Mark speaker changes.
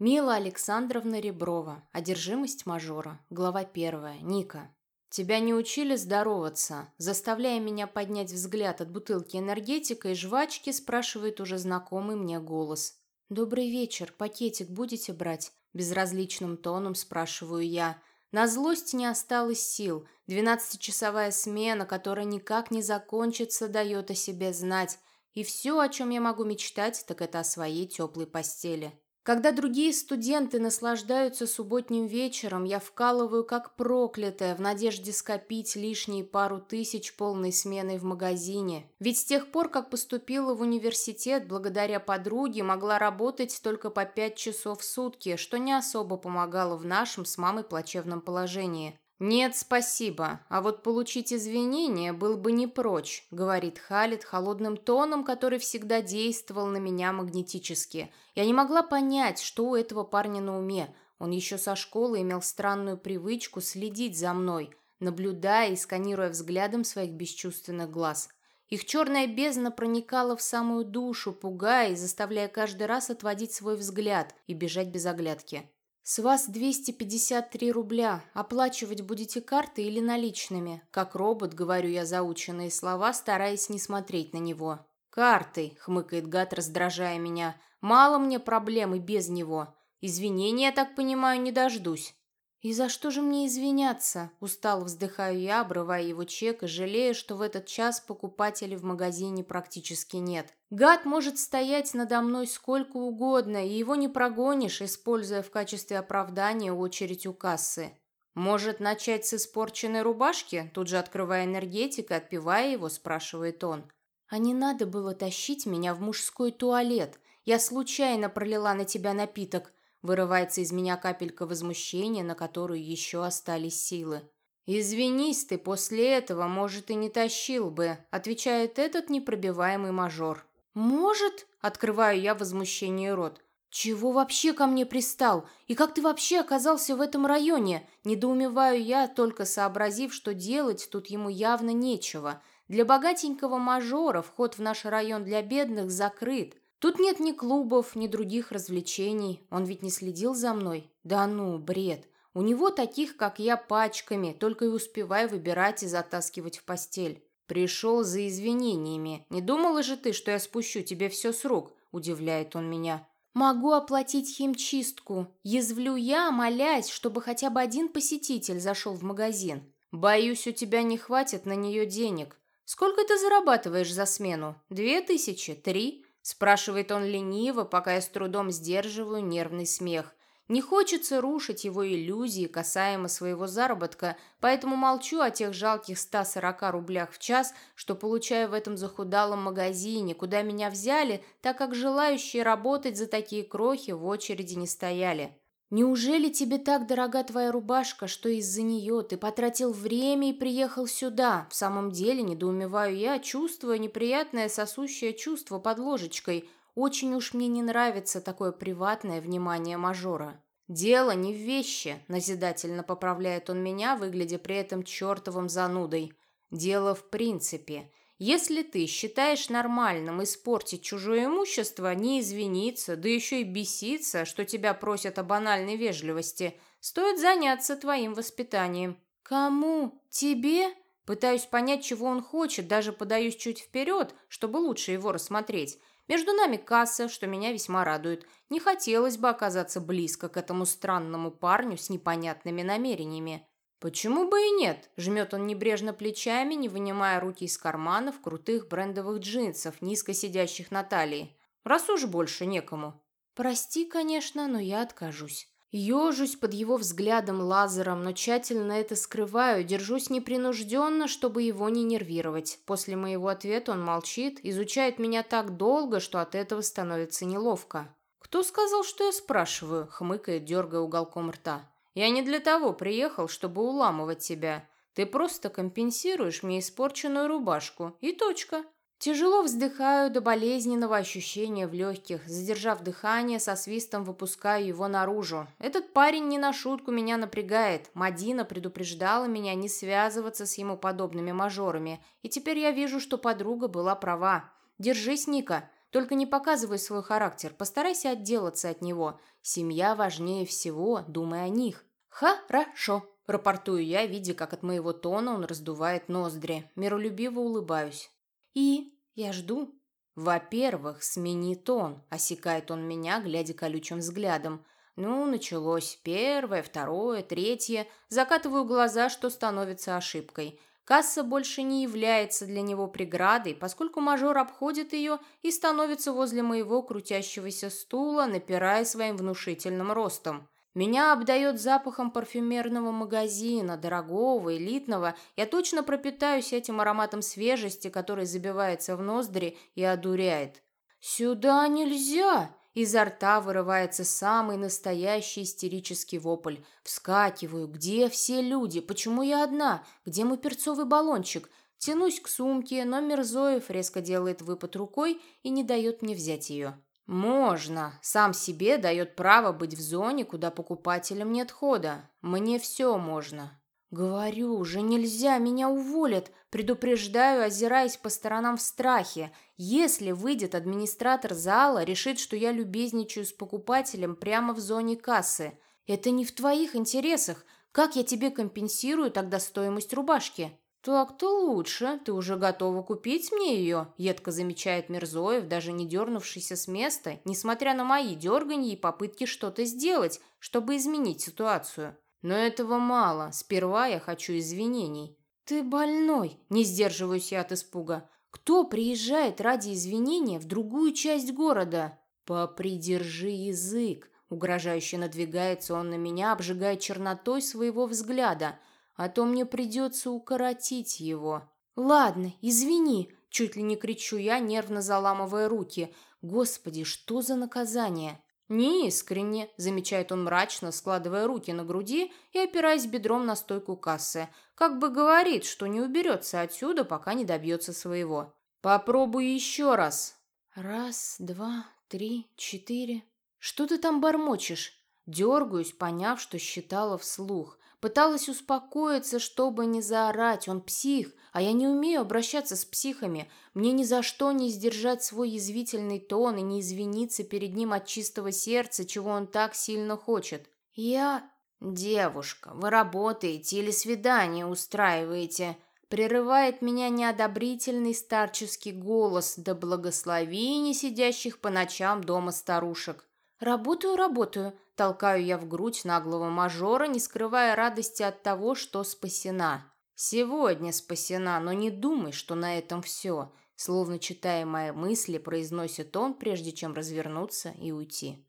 Speaker 1: Мила Александровна Реброва. Одержимость мажора. Глава первая. Ника. «Тебя не учили здороваться?» Заставляя меня поднять взгляд от бутылки энергетика и жвачки, спрашивает уже знакомый мне голос. «Добрый вечер. Пакетик будете брать?» Безразличным тоном спрашиваю я. На злость не осталось сил. Двенадцатичасовая смена, которая никак не закончится, дает о себе знать. И все, о чем я могу мечтать, так это о своей теплой постели. Когда другие студенты наслаждаются субботним вечером, я вкалываю как проклятая в надежде скопить лишние пару тысяч полной сменой в магазине. Ведь с тех пор, как поступила в университет, благодаря подруге, могла работать только по пять часов в сутки, что не особо помогало в нашем с мамой плачевном положении. «Нет, спасибо. А вот получить извинения был бы не прочь», — говорит Халид холодным тоном, который всегда действовал на меня магнетически. Я не могла понять, что у этого парня на уме. Он еще со школы имел странную привычку следить за мной, наблюдая и сканируя взглядом своих бесчувственных глаз. Их черная бездна проникала в самую душу, пугая и заставляя каждый раз отводить свой взгляд и бежать без оглядки. «С вас 253 рубля. Оплачивать будете картой или наличными?» Как робот, говорю я заученные слова, стараясь не смотреть на него. «Картой», — хмыкает гад, раздражая меня. «Мало мне проблем и без него. Извинения, я так понимаю, не дождусь». «И за что же мне извиняться?» Устало вздыхаю я, обрывая его чек и жалея, что в этот час покупателей в магазине практически нет. Гад может стоять надо мной сколько угодно, и его не прогонишь, используя в качестве оправдания очередь у кассы. «Может, начать с испорченной рубашки?» Тут же открывая энергетик и отпивая его, спрашивает он. «А не надо было тащить меня в мужской туалет. Я случайно пролила на тебя напиток. Вырывается из меня капелька возмущения, на которую еще остались силы. «Извинись ты, после этого, может, и не тащил бы», отвечает этот непробиваемый мажор. «Может?» – открываю я возмущение рот. «Чего вообще ко мне пристал? И как ты вообще оказался в этом районе?» Недоумеваю я, только сообразив, что делать тут ему явно нечего. Для богатенького мажора вход в наш район для бедных закрыт. Тут нет ни клубов, ни других развлечений. Он ведь не следил за мной. Да ну, бред. У него таких, как я, пачками, только и успеваю выбирать и затаскивать в постель. Пришел за извинениями. Не думала же ты, что я спущу тебе все с рук? Удивляет он меня. Могу оплатить химчистку. Язвлю я, молясь, чтобы хотя бы один посетитель зашел в магазин. Боюсь, у тебя не хватит на нее денег. Сколько ты зарабатываешь за смену? Две тысячи? Три? Спрашивает он лениво, пока я с трудом сдерживаю нервный смех. Не хочется рушить его иллюзии касаемо своего заработка, поэтому молчу о тех жалких 140 рублях в час, что получаю в этом захудалом магазине, куда меня взяли, так как желающие работать за такие крохи в очереди не стояли. «Неужели тебе так дорога твоя рубашка, что из-за нее ты потратил время и приехал сюда? В самом деле, недоумеваю я, чувствуя неприятное сосущее чувство под ложечкой. Очень уж мне не нравится такое приватное внимание мажора». «Дело не в вещи», — назидательно поправляет он меня, выглядя при этом чертовым занудой. «Дело в принципе. Если ты считаешь нормальным испортить чужое имущество, не извиниться, да еще и беситься, что тебя просят о банальной вежливости, стоит заняться твоим воспитанием. Кому? Тебе? Пытаюсь понять, чего он хочет, даже подаюсь чуть вперед, чтобы лучше его рассмотреть. Между нами касса, что меня весьма радует. Не хотелось бы оказаться близко к этому странному парню с непонятными намерениями. «Почему бы и нет?» – жмет он небрежно плечами, не вынимая руки из карманов крутых брендовых джинсов, низко сидящих на талии. «Раз уж больше некому». «Прости, конечно, но я откажусь». Ежусь под его взглядом лазером, но тщательно это скрываю, держусь непринужденно, чтобы его не нервировать. После моего ответа он молчит, изучает меня так долго, что от этого становится неловко. «Кто сказал, что я спрашиваю?» – хмыкает, дергая уголком рта. Я не для того приехал, чтобы уламывать тебя. Ты просто компенсируешь мне испорченную рубашку. И точка. Тяжело вздыхаю до болезненного ощущения в легких, задержав дыхание, со свистом выпускаю его наружу. Этот парень не на шутку меня напрягает. Мадина предупреждала меня не связываться с ему подобными мажорами, и теперь я вижу, что подруга была права. «Держись, Ника!» Только не показывай свой характер, постарайся отделаться от него. Семья важнее всего, думай о них». «Хорошо», – рапортую я, видя, как от моего тона он раздувает ноздри. Миролюбиво улыбаюсь. «И? Я жду». «Во-первых, смени тон», – осекает он меня, глядя колючим взглядом. Ну, началось. Первое, второе, третье. Закатываю глаза, что становится ошибкой. Касса больше не является для него преградой, поскольку мажор обходит ее и становится возле моего крутящегося стула, напирая своим внушительным ростом. Меня обдает запахом парфюмерного магазина, дорогого, элитного. Я точно пропитаюсь этим ароматом свежести, который забивается в ноздри и одуряет. «Сюда нельзя!» Изо рта вырывается самый настоящий истерический вопль. Вскакиваю. Где все люди? Почему я одна? Где мой перцовый баллончик? Тянусь к сумке, но Мирзоев резко делает выпад рукой и не дает мне взять ее. «Можно. Сам себе дает право быть в зоне, куда покупателям нет хода. Мне все можно. «Говорю уже, нельзя, меня уволят!» Предупреждаю, озираясь по сторонам в страхе. Если выйдет администратор зала, решит, что я любезничаю с покупателем прямо в зоне кассы. Это не в твоих интересах. Как я тебе компенсирую тогда стоимость рубашки? «Так-то лучше. Ты уже готова купить мне ее?» Едко замечает Мирзоев, даже не дернувшийся с места, несмотря на мои дерганья и попытки что-то сделать, чтобы изменить ситуацию. Но этого мало. Сперва я хочу извинений. Ты больной, не сдерживаюсь я от испуга. Кто приезжает ради извинения в другую часть города? Попридержи язык. Угрожающе надвигается он на меня, обжигая чернотой своего взгляда. А то мне придется укоротить его. Ладно, извини, чуть ли не кричу я, нервно заламывая руки. Господи, что за наказание? «Неискренне», – замечает он мрачно, складывая руки на груди и опираясь бедром на стойку кассы. Как бы говорит, что не уберется отсюда, пока не добьется своего. «Попробуй еще раз». «Раз, два, три, четыре». «Что ты там бормочешь?» Дергаюсь, поняв, что считала вслух. Пыталась успокоиться, чтобы не заорать. Он псих, а я не умею обращаться с психами. Мне ни за что не сдержать свой язвительный тон и не извиниться перед ним от чистого сердца, чего он так сильно хочет. Я... «Девушка, вы работаете или свидание устраиваете?» Прерывает меня неодобрительный старческий голос, да благослови не сидящих по ночам дома старушек. «Работаю, работаю», – толкаю я в грудь наглого мажора, не скрывая радости от того, что спасена. «Сегодня спасена, но не думай, что на этом все», словно читая мои мысли, произносит он, прежде чем развернуться и уйти.